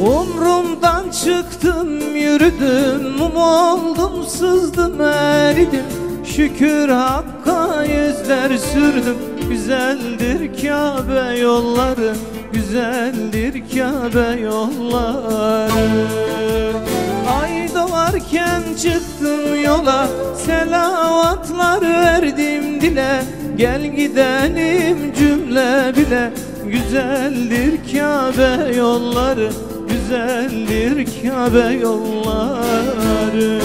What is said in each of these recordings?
Umrumdan çıktım yürüdüm Mum oldum sızdım eridim. Şükür Hakk'a yüzler sürdüm. Güzeldir Kabe yolları Güzeldir Kabe yolları. Ay doğarken çıktım yola Selavatlar verdim dile. Gel gidelim cümle bile Güzeldir Kabe yolları Güzeldir Kabe yolları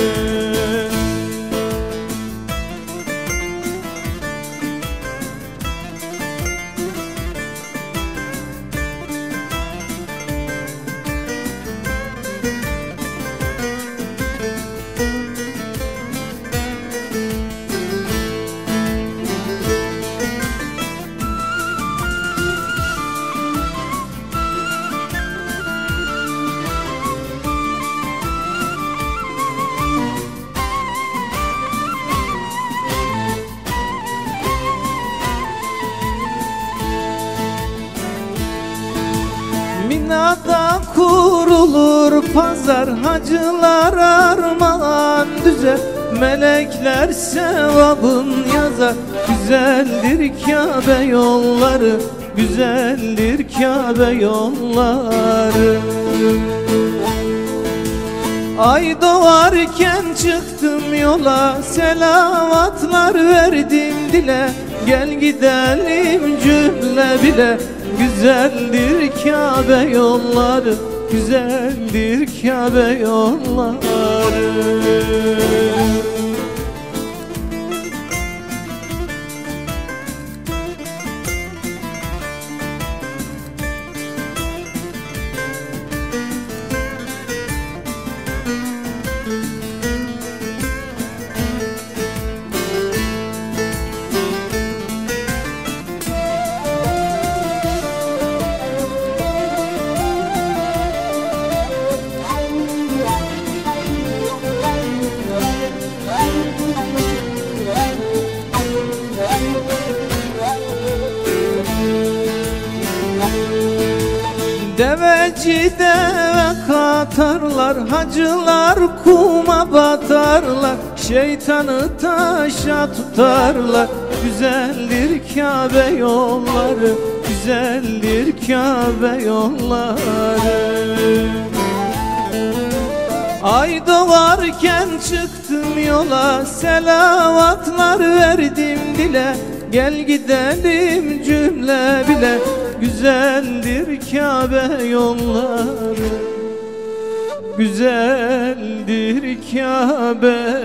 Minada kurulur pazar Hacılar armağan düzer Melekler sevabın yazar Güzeldir Kabe yolları Güzeldir Kabe yolları. Ay doğarken çıktım yola Selavatlar verdim dile. Gel gidelim cümle bile Güzeldir Kabe yolları Güzeldir Kabe yolları Deveci deve katarlar Hacılar kuma batarlar. Şeytanı taşa tutarlar Güzeldir Kabe yolları Güzeldir Kabe yolları. Ay doğarken çıktım yola Selavatlar verdim dile. Gel gidelim cümle bile Güzeldir Kabe yolları. Güzeldir Kabe